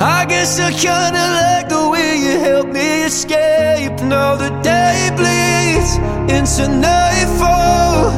I guess I kinda like the way you help me escape. Now the day bleeds into nightfall,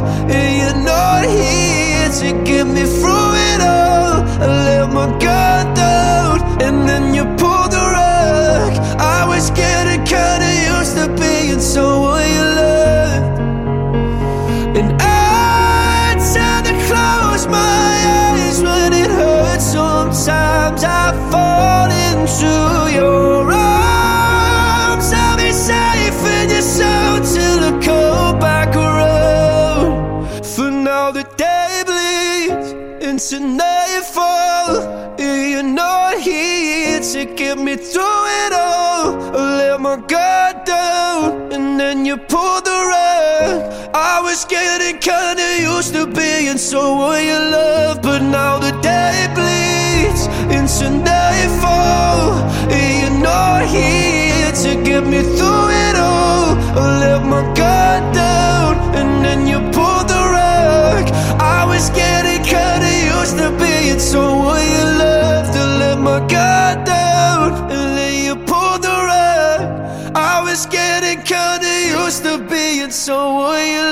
day bleeds into nightfall, you're not here to get me through it all. I let my guard down, and then you pulled the rug. I was getting kinda used to being someone you love, but now the day bleeds into nightfall, you're not here to get me through it all. I let my guard down, and then you was getting kinda used to being someone you loved. To let my guard down, and then you pulled the rug. I was getting kinda used to being someone you